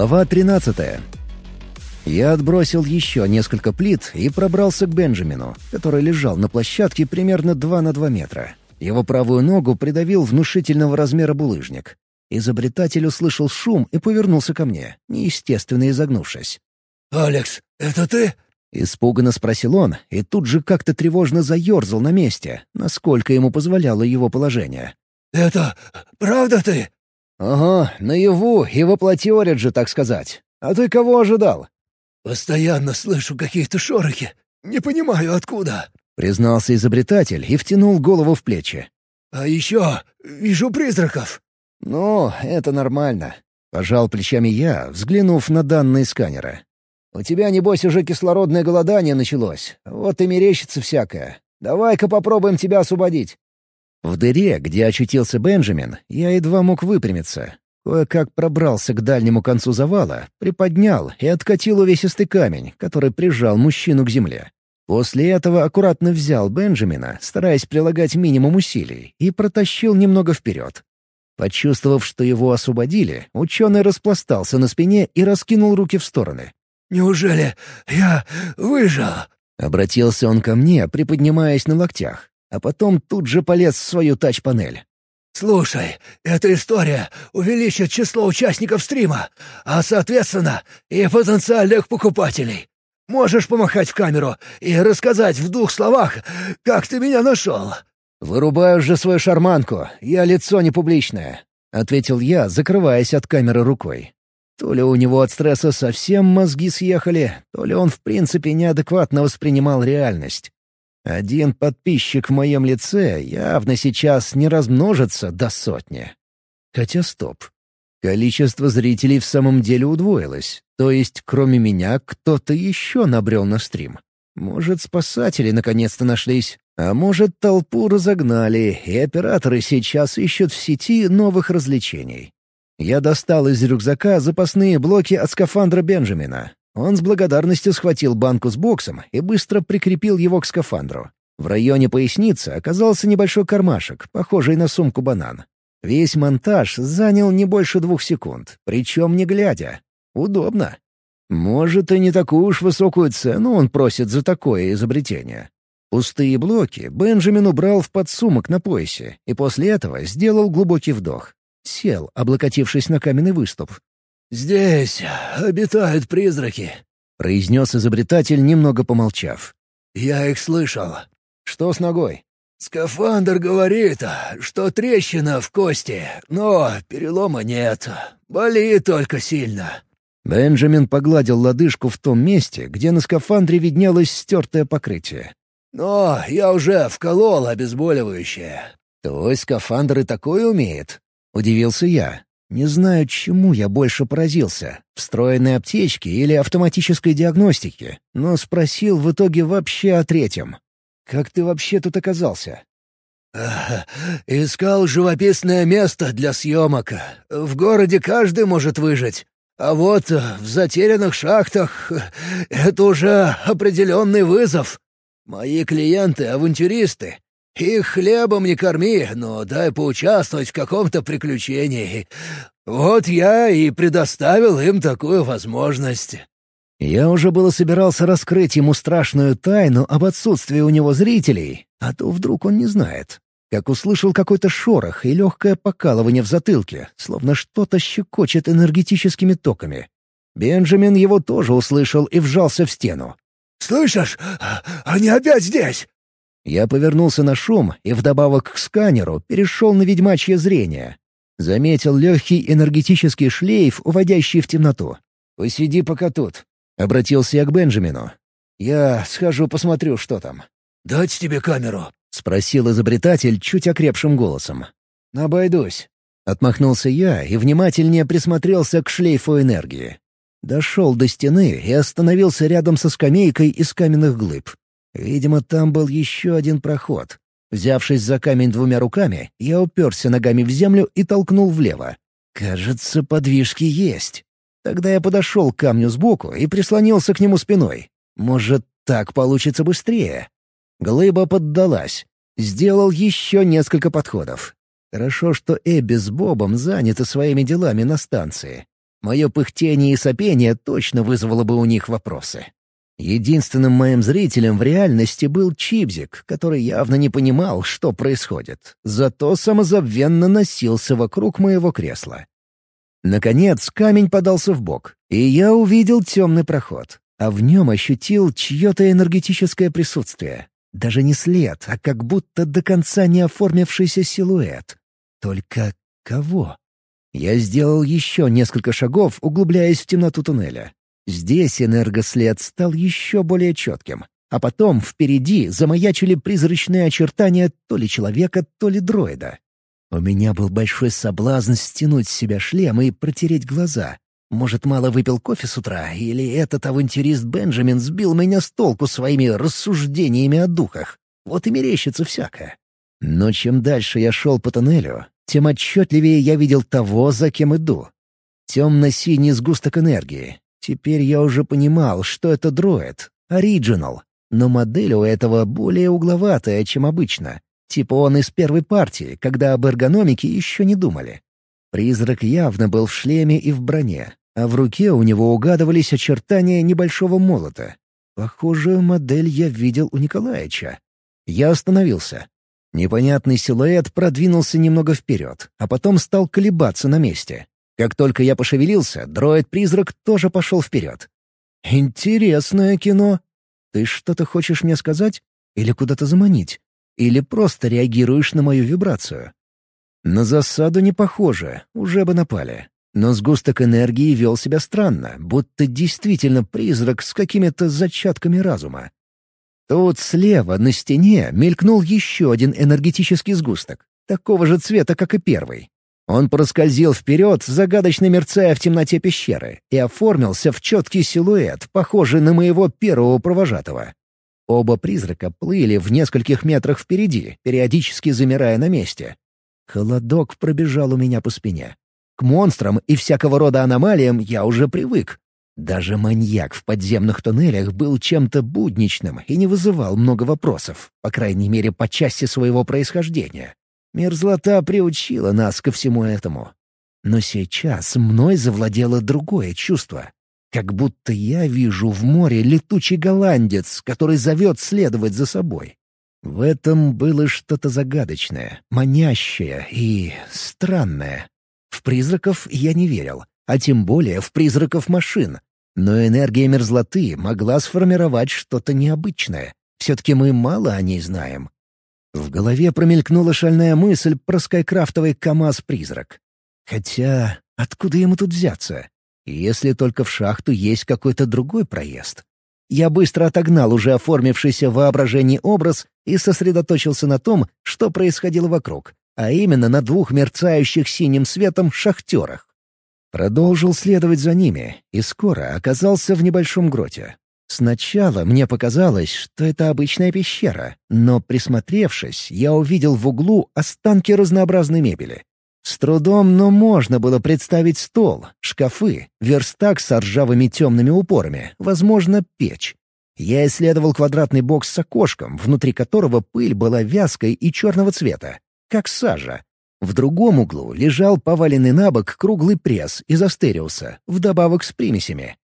Глава 13. Я отбросил еще несколько плит и пробрался к Бенджамину, который лежал на площадке примерно 2 на 2 метра. Его правую ногу придавил внушительного размера булыжник. Изобретатель услышал шум и повернулся ко мне, неестественно изогнувшись. «Алекс, это ты?» — испуганно спросил он, и тут же как-то тревожно заерзал на месте, насколько ему позволяло его положение. «Это правда ты?» «Ага, наяву и воплоти Ориджи, так сказать. А ты кого ожидал?» «Постоянно слышу какие-то шорохи. Не понимаю, откуда», — признался изобретатель и втянул голову в плечи. «А еще вижу призраков». «Ну, это нормально», — пожал плечами я, взглянув на данные сканера. «У тебя, небось, уже кислородное голодание началось. Вот и мерещится всякое. Давай-ка попробуем тебя освободить». В дыре, где очутился Бенджамин, я едва мог выпрямиться. Кое-как пробрался к дальнему концу завала, приподнял и откатил увесистый камень, который прижал мужчину к земле. После этого аккуратно взял Бенджамина, стараясь прилагать минимум усилий, и протащил немного вперед. Почувствовав, что его освободили, ученый распластался на спине и раскинул руки в стороны. «Неужели я выжил?» Обратился он ко мне, приподнимаясь на локтях а потом тут же полез в свою тач-панель. «Слушай, эта история увеличит число участников стрима, а, соответственно, и потенциальных покупателей. Можешь помахать в камеру и рассказать в двух словах, как ты меня нашел?» «Вырубаю же свою шарманку, я лицо не публичное», — ответил я, закрываясь от камеры рукой. То ли у него от стресса совсем мозги съехали, то ли он в принципе неадекватно воспринимал реальность. Один подписчик в моем лице явно сейчас не размножится до сотни. Хотя стоп. Количество зрителей в самом деле удвоилось. То есть, кроме меня, кто-то еще набрел на стрим. Может, спасатели наконец-то нашлись. А может, толпу разогнали, и операторы сейчас ищут в сети новых развлечений. Я достал из рюкзака запасные блоки от скафандра Бенджамина. Он с благодарностью схватил банку с боксом и быстро прикрепил его к скафандру. В районе поясницы оказался небольшой кармашек, похожий на сумку-банан. Весь монтаж занял не больше двух секунд, причем не глядя. Удобно. Может, и не такую уж высокую цену он просит за такое изобретение. Пустые блоки Бенджамин убрал в подсумок на поясе и после этого сделал глубокий вдох. Сел, облокотившись на каменный выступ, «Здесь обитают призраки», — произнес изобретатель, немного помолчав. «Я их слышал». «Что с ногой?» «Скафандр говорит, что трещина в кости, но перелома нет. Болит только сильно». Бенджамин погладил лодыжку в том месте, где на скафандре виднелось стертое покрытие. «Но я уже вколол обезболивающее». «Твой скафандр и такое умеет?» — удивился я. Не знаю, чему я больше поразился — встроенной аптечке или автоматической диагностике, но спросил в итоге вообще о третьем. «Как ты вообще тут оказался?» «Искал живописное место для съемок. В городе каждый может выжить. А вот в затерянных шахтах — это уже определенный вызов. Мои клиенты — авантюристы, их хлебом не корми, но дай поучаствовать в каком-то приключении. Вот я и предоставил им такую возможность». Я уже было собирался раскрыть ему страшную тайну об отсутствии у него зрителей, а то вдруг он не знает. Как услышал какой-то шорох и легкое покалывание в затылке, словно что-то щекочет энергетическими токами. Бенджамин его тоже услышал и вжался в стену. «Слышишь? Они опять здесь! Я повернулся на шум и вдобавок к сканеру перешел на ведьмачье зрение. Заметил легкий энергетический шлейф, уводящий в темноту. «Посиди пока тут», — обратился я к Бенджамину. «Я схожу посмотрю, что там». «Дать тебе камеру?» — спросил изобретатель чуть окрепшим голосом. «Обойдусь». Отмахнулся я и внимательнее присмотрелся к шлейфу энергии. Дошел до стены и остановился рядом со скамейкой из каменных глыб. Видимо, там был еще один проход. Взявшись за камень двумя руками, я уперся ногами в землю и толкнул влево. Кажется, подвижки есть. Тогда я подошел к камню сбоку и прислонился к нему спиной. Может, так получится быстрее? Глыба поддалась. Сделал еще несколько подходов. Хорошо, что Эбби с Бобом заняты своими делами на станции. Мое пыхтение и сопение точно вызвало бы у них вопросы. Единственным моим зрителем в реальности был Чипзик, который явно не понимал, что происходит, зато самозабвенно носился вокруг моего кресла. Наконец камень подался в бок, и я увидел темный проход, а в нем ощутил чье-то энергетическое присутствие. Даже не след, а как будто до конца не оформившийся силуэт. Только кого? Я сделал еще несколько шагов, углубляясь в темноту туннеля. Здесь энергослед стал еще более четким. А потом впереди замаячили призрачные очертания то ли человека, то ли дроида. У меня был большой соблазн стянуть с себя шлем и протереть глаза. Может, мало выпил кофе с утра, или этот авантюрист Бенджамин сбил меня с толку своими рассуждениями о духах. Вот и мерещится всякое. Но чем дальше я шел по тоннелю, тем отчетливее я видел того, за кем иду. Темно-синий сгусток энергии. Теперь я уже понимал, что это дроид, оригинал, но модель у этого более угловатая, чем обычно. Типа он из первой партии, когда об эргономике еще не думали. Призрак явно был в шлеме и в броне, а в руке у него угадывались очертания небольшого молота. Похожую модель я видел у Николаевича. Я остановился. Непонятный силуэт продвинулся немного вперед, а потом стал колебаться на месте. Как только я пошевелился, дроид-призрак тоже пошел вперед. «Интересное кино. Ты что-то хочешь мне сказать? Или куда-то заманить? Или просто реагируешь на мою вибрацию?» На засаду не похоже, уже бы напали. Но сгусток энергии вел себя странно, будто действительно призрак с какими-то зачатками разума. Тут слева на стене мелькнул еще один энергетический сгусток, такого же цвета, как и первый. Он проскользил вперед, загадочно мерцая в темноте пещеры, и оформился в четкий силуэт, похожий на моего первого провожатого. Оба призрака плыли в нескольких метрах впереди, периодически замирая на месте. Холодок пробежал у меня по спине. К монстрам и всякого рода аномалиям я уже привык. Даже маньяк в подземных туннелях был чем-то будничным и не вызывал много вопросов, по крайней мере, по части своего происхождения. Мерзлота приучила нас ко всему этому. Но сейчас мной завладело другое чувство. Как будто я вижу в море летучий голландец, который зовет следовать за собой. В этом было что-то загадочное, манящее и странное. В призраков я не верил, а тем более в призраков машин. Но энергия мерзлоты могла сформировать что-то необычное. Все-таки мы мало о ней знаем. В голове промелькнула шальная мысль про скайкрафтовый КАМАЗ-призрак. Хотя, откуда ему тут взяться? Если только в шахту есть какой-то другой проезд. Я быстро отогнал уже оформившийся в воображении образ и сосредоточился на том, что происходило вокруг, а именно на двух мерцающих синим светом шахтерах. Продолжил следовать за ними и скоро оказался в небольшом гроте. Сначала мне показалось, что это обычная пещера, но, присмотревшись, я увидел в углу останки разнообразной мебели. С трудом, но можно было представить стол, шкафы, верстак с ржавыми темными упорами, возможно, печь. Я исследовал квадратный бокс с окошком, внутри которого пыль была вязкой и черного цвета, как сажа. В другом углу лежал поваленный на бок круглый пресс из астериуса, вдобавок с примесями.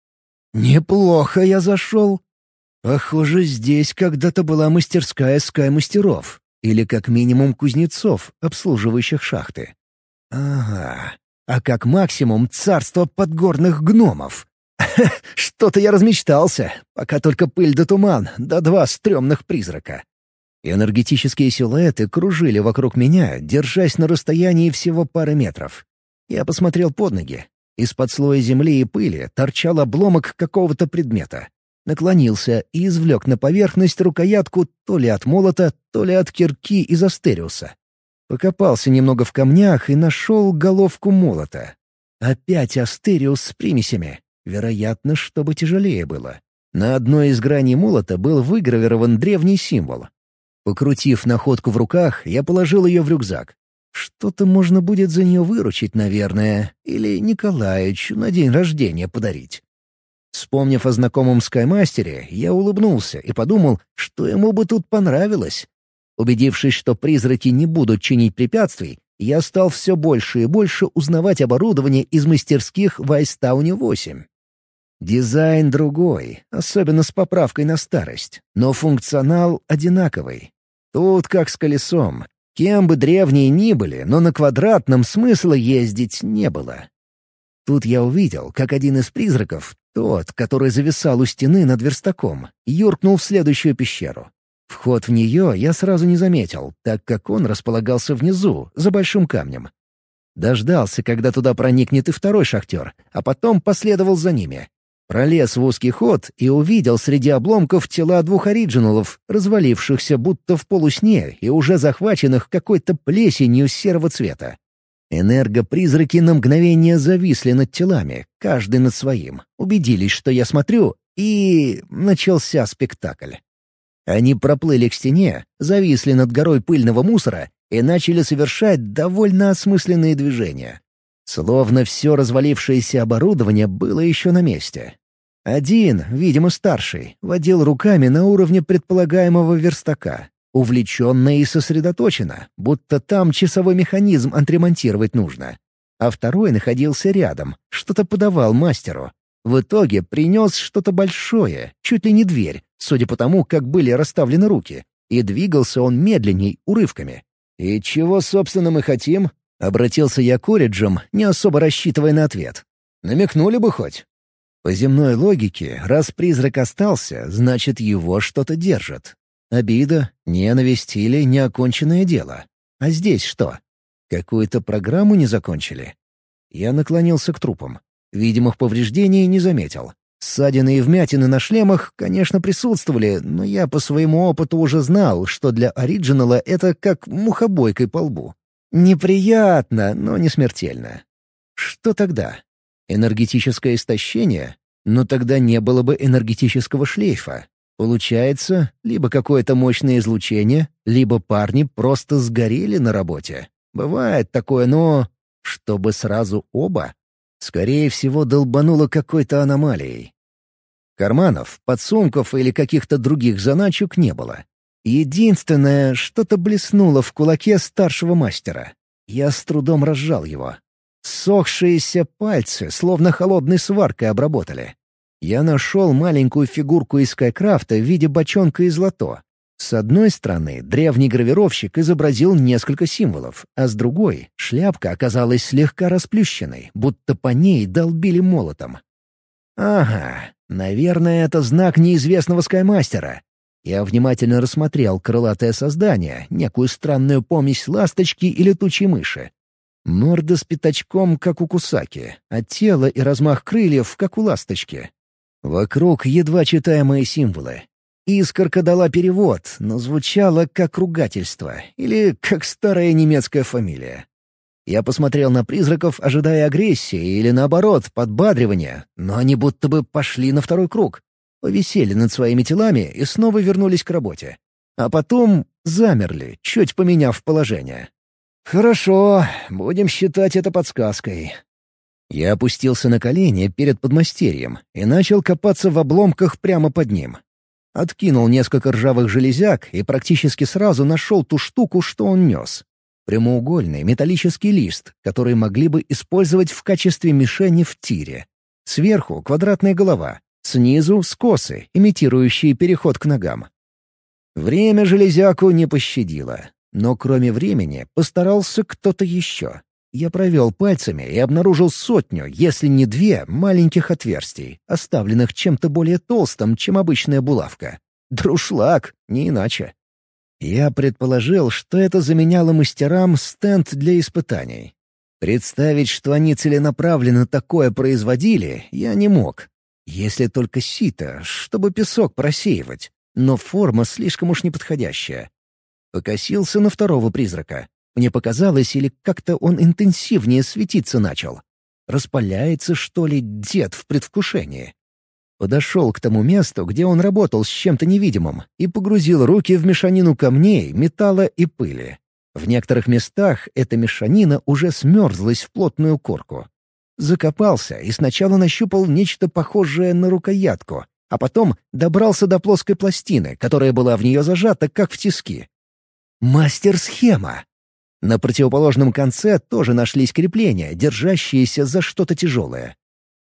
Неплохо я зашел. Похоже, здесь когда-то была мастерская скай-мастеров, или как минимум кузнецов, обслуживающих шахты. Ага, а как максимум царство подгорных гномов. Что-то я размечтался, пока только пыль да туман, да два стрёмных призрака. Энергетические силуэты кружили вокруг меня, держась на расстоянии всего пары метров. Я посмотрел под ноги. Из-под слоя земли и пыли торчал обломок какого-то предмета. Наклонился и извлек на поверхность рукоятку то ли от молота, то ли от кирки из астериуса. Покопался немного в камнях и нашел головку молота. Опять астериус с примесями. Вероятно, чтобы тяжелее было. На одной из граней молота был выгравирован древний символ. Покрутив находку в руках, я положил ее в рюкзак. Что-то можно будет за нее выручить, наверное, или Николаевичу на день рождения подарить. Вспомнив о знакомом скаймастере, я улыбнулся и подумал, что ему бы тут понравилось. Убедившись, что призраки не будут чинить препятствий, я стал все больше и больше узнавать оборудование из мастерских в Айстауне 8. Дизайн другой, особенно с поправкой на старость, но функционал одинаковый. Тут как с колесом. Кем бы древние ни были, но на квадратном смысла ездить не было. Тут я увидел, как один из призраков, тот, который зависал у стены над верстаком, юркнул в следующую пещеру. Вход в нее я сразу не заметил, так как он располагался внизу, за большим камнем. Дождался, когда туда проникнет и второй шахтер, а потом последовал за ними. Пролез в узкий ход и увидел среди обломков тела двух оригиналов, развалившихся будто в полусне и уже захваченных какой-то плесенью серого цвета. Энергопризраки на мгновение зависли над телами, каждый над своим, убедились, что я смотрю, и начался спектакль. Они проплыли к стене, зависли над горой пыльного мусора и начали совершать довольно осмысленные движения. Словно все развалившееся оборудование было еще на месте. Один, видимо старший, водил руками на уровне предполагаемого верстака, увлеченно и сосредоточенно, будто там часовой механизм отремонтировать нужно. А второй находился рядом, что-то подавал мастеру. В итоге принес что-то большое, чуть ли не дверь, судя по тому, как были расставлены руки, и двигался он медленней, урывками. «И чего, собственно, мы хотим?» — обратился я к Ориджам, не особо рассчитывая на ответ. «Намекнули бы хоть». По земной логике, раз призрак остался, значит, его что-то держит. Обида, ненависть или неоконченное дело. А здесь что? Какую-то программу не закончили? Я наклонился к трупам. Видимых повреждений не заметил. Ссадины и вмятины на шлемах, конечно, присутствовали, но я по своему опыту уже знал, что для оригинала это как мухобойкой по лбу. Неприятно, но не смертельно. Что тогда? Энергетическое истощение? Но тогда не было бы энергетического шлейфа. Получается, либо какое-то мощное излучение, либо парни просто сгорели на работе. Бывает такое, но... Чтобы сразу оба? Скорее всего, долбануло какой-то аномалией. Карманов, подсумков или каких-то других заначек не было. Единственное, что-то блеснуло в кулаке старшего мастера. Я с трудом разжал его. Сохшиеся пальцы, словно холодной сваркой, обработали. Я нашел маленькую фигурку из Скайкрафта в виде бочонка из лото. С одной стороны, древний гравировщик изобразил несколько символов, а с другой — шляпка оказалась слегка расплющенной, будто по ней долбили молотом. «Ага, Наверное, это знак неизвестного скаймастера. Я внимательно рассмотрел крылатое создание, некую странную помесь ласточки и летучей мыши. Морда с пятачком, как у кусаки, а тело и размах крыльев, как у ласточки. Вокруг едва читаемые символы. Искорка дала перевод, но звучало как ругательство или как старая немецкая фамилия. Я посмотрел на призраков, ожидая агрессии или, наоборот, подбадривания, но они будто бы пошли на второй круг. Повисели над своими телами и снова вернулись к работе. А потом замерли, чуть поменяв положение. «Хорошо, будем считать это подсказкой». Я опустился на колени перед подмастерьем и начал копаться в обломках прямо под ним. Откинул несколько ржавых железяк и практически сразу нашел ту штуку, что он нес. Прямоугольный металлический лист, который могли бы использовать в качестве мишени в тире. Сверху квадратная голова, снизу скосы, имитирующие переход к ногам. Время железяку не пощадило, но кроме времени постарался кто-то еще. Я провел пальцами и обнаружил сотню, если не две, маленьких отверстий, оставленных чем-то более толстым, чем обычная булавка. Друшлаг, не иначе. Я предположил, что это заменяло мастерам стенд для испытаний. Представить, что они целенаправленно такое производили, я не мог. Если только сито, чтобы песок просеивать. Но форма слишком уж неподходящая. Покосился на второго призрака. Мне показалось, или как-то он интенсивнее светиться начал. Распаляется, что ли, дед в предвкушении. Подошел к тому месту, где он работал с чем-то невидимым, и погрузил руки в мешанину камней, металла и пыли. В некоторых местах эта мешанина уже смерзлась в плотную корку. Закопался и сначала нащупал нечто похожее на рукоятку, а потом добрался до плоской пластины, которая была в нее зажата, как в тиски. Мастер-схема! На противоположном конце тоже нашлись крепления, держащиеся за что-то тяжелое.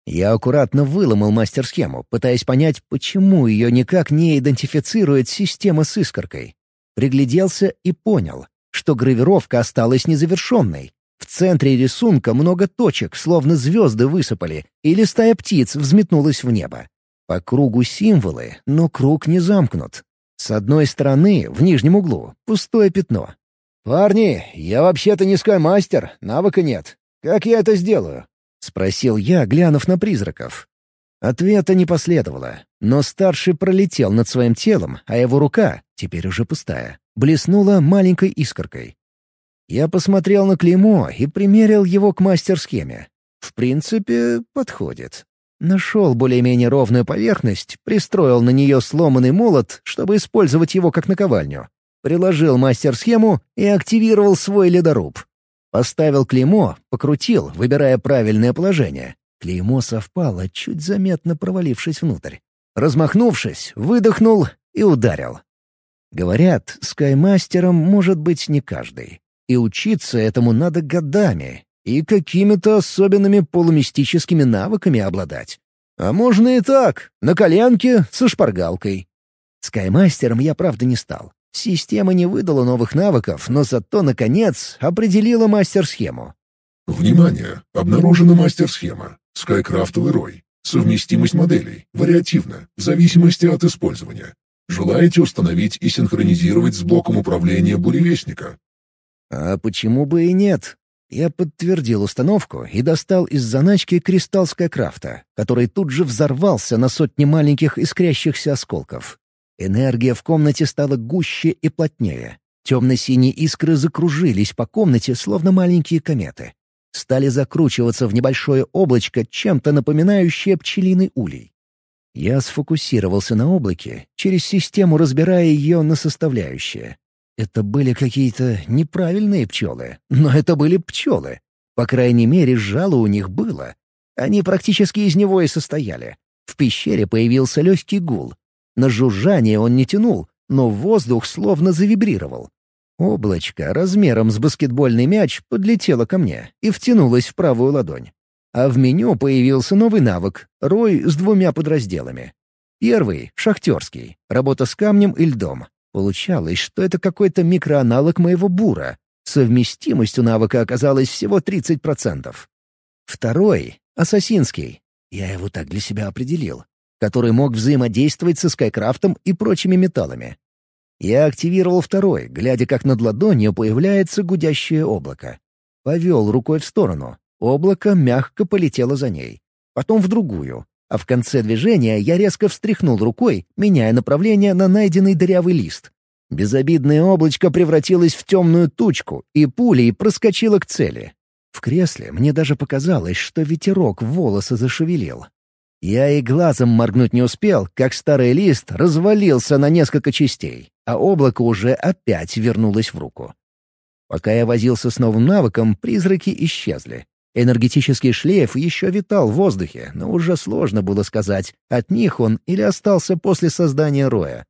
Я аккуратно выломал мастер-схему, пытаясь понять, почему ее никак не идентифицирует система с искоркой. Пригляделся и понял, что гравировка осталась незавершенной. В центре рисунка много точек, словно звезды высыпали, или стая птиц взметнулась в небо. По кругу символы, но круг не замкнут. С одной стороны, в нижнем углу, пустое пятно. «Парни, я вообще-то не скаймастер, навыка нет. Как я это сделаю?» — спросил я, глянув на призраков. Ответа не последовало, но старший пролетел над своим телом, а его рука, теперь уже пустая, блеснула маленькой искоркой. Я посмотрел на клеймо и примерил его к мастер-схеме. В принципе, подходит. Нашел более-менее ровную поверхность, пристроил на нее сломанный молот, чтобы использовать его как наковальню. Приложил мастер-схему и активировал свой ледоруб. Поставил клеймо, покрутил, выбирая правильное положение. Клеймо совпало, чуть заметно провалившись внутрь. Размахнувшись, выдохнул и ударил. Говорят, скаймастером может быть не каждый. И учиться этому надо годами, и какими-то особенными полумистическими навыками обладать. А можно и так, на коленке, со шпаргалкой. Скаймастером я, правда, не стал. Система не выдала новых навыков, но зато, наконец, определила мастер-схему. Внимание! Обнаружена мастер-схема. Скайкрафтовый рой. Совместимость моделей. Вариативно, в зависимости от использования. Желаете установить и синхронизировать с блоком управления буревестника? А почему бы и нет? Я подтвердил установку и достал из заначки кристалл Скайкрафта, который тут же взорвался на сотни маленьких искрящихся осколков. Энергия в комнате стала гуще и плотнее. Темно-синие искры закружились по комнате, словно маленькие кометы. Стали закручиваться в небольшое облачко, чем-то напоминающее пчелиный улей. Я сфокусировался на облаке, через систему разбирая ее на составляющие. Это были какие-то неправильные пчелы, но это были пчелы. По крайней мере, жало у них было. Они практически из него и состояли. В пещере появился легкий гул. На жужжание он не тянул, но воздух словно завибрировал. Облачко размером с баскетбольный мяч подлетело ко мне и втянулось в правую ладонь. А в меню появился новый навык — рой с двумя подразделами. Первый — шахтерский, работа с камнем и льдом. Получалось, что это какой-то микроаналог моего бура. Совместимость у навыка оказалась всего 30%. Второй — ассасинский. Я его так для себя определил. Который мог взаимодействовать со скайкрафтом и прочими металлами. Я активировал второй, глядя, как над ладонью появляется гудящее облако. Повел рукой в сторону. Облако мягко полетело за ней. Потом в другую. А в конце движения я резко встряхнул рукой, меняя направление на найденный дырявый лист. Безобидное облачко превратилось в темную тучку и пулей проскочило к цели. В кресле мне даже показалось, что ветерок волосы зашевелил. Я и глазом моргнуть не успел, как старый лист развалился на несколько частей, а облако уже опять вернулось в руку. Пока я возился с новым навыком, призраки исчезли. Энергетический шлейф еще витал в воздухе, но уже сложно было сказать, от них он или остался после создания роя.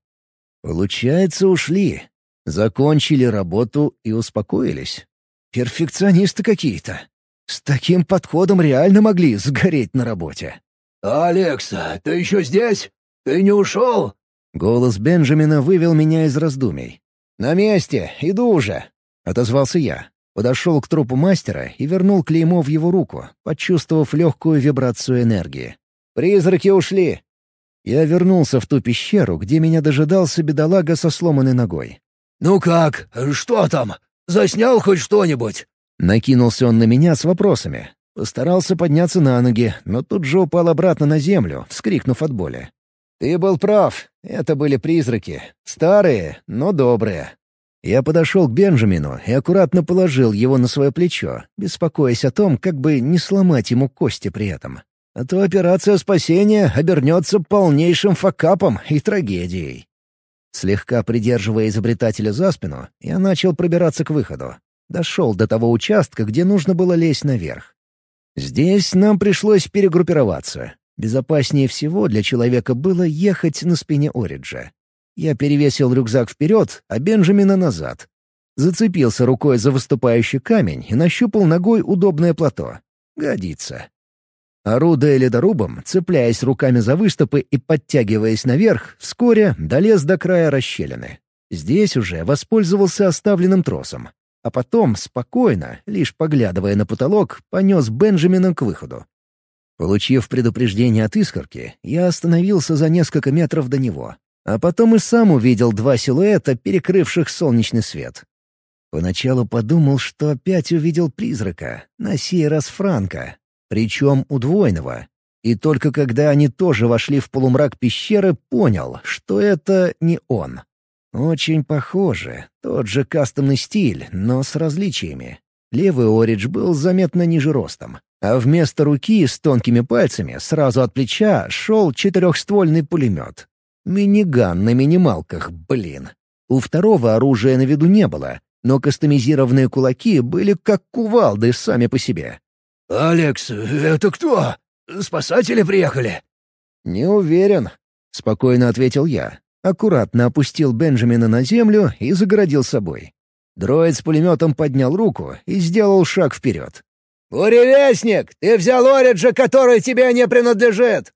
Получается, ушли. Закончили работу и успокоились. Перфекционисты какие-то. С таким подходом реально могли сгореть на работе. «Алекса, ты еще здесь? Ты не ушел?» Голос Бенджамина вывел меня из раздумий. «На месте, иду уже», — отозвался я. Подошел к трупу мастера и вернул клеймо в его руку, почувствовав легкую вибрацию энергии. «Призраки ушли!» Я вернулся в ту пещеру, где меня дожидался бедолага со сломанной ногой. «Ну как? Что там? Заснял хоть что-нибудь?» Накинулся он на меня с вопросами. Постарался подняться на ноги, но тут же упал обратно на землю, вскрикнув от боли. «Ты был прав. Это были призраки. Старые, но добрые». Я подошел к Бенджамину и аккуратно положил его на свое плечо, беспокоясь о том, как бы не сломать ему кости при этом. А то операция спасения обернется полнейшим факапом и трагедией. Слегка придерживая изобретателя за спину, я начал пробираться к выходу. Дошел до того участка, где нужно было лезть наверх. Здесь нам пришлось перегруппироваться. Безопаснее всего для человека было ехать на спине Ориджа. Я перевесил рюкзак вперед, а Бенджамина назад. Зацепился рукой за выступающий камень и нащупал ногой удобное плато. Годится. Орудуя ледорубом, цепляясь руками за выступы и подтягиваясь наверх, вскоре долез до края расщелины. Здесь уже воспользовался оставленным тросом. А потом, спокойно, лишь поглядывая на потолок, понес Бенджамина к выходу. Получив предупреждение от искорки, я остановился за несколько метров до него. А потом и сам увидел два силуэта, перекрывших солнечный свет. Поначалу подумал, что опять увидел призрака, на сей раз Франка, причем удвоенного. И только когда они тоже вошли в полумрак пещеры, понял, что это не он. Очень похоже, тот же кастомный стиль, но с различиями. Левый Оридж был заметно ниже ростом, а вместо руки с тонкими пальцами сразу от плеча шел четырехствольный пулемет. Миниган на минималках, блин. У второго оружия на виду не было, но кастомизированные кулаки были как кувалды сами по себе. «Алекс, это кто? Спасатели приехали?» «Не уверен», — спокойно ответил я. Аккуратно опустил Бенджамина на землю и загородил собой. Дроид с пулеметом поднял руку и сделал шаг вперед. «Буревестник, ты взял Ориджа, который тебе не принадлежит!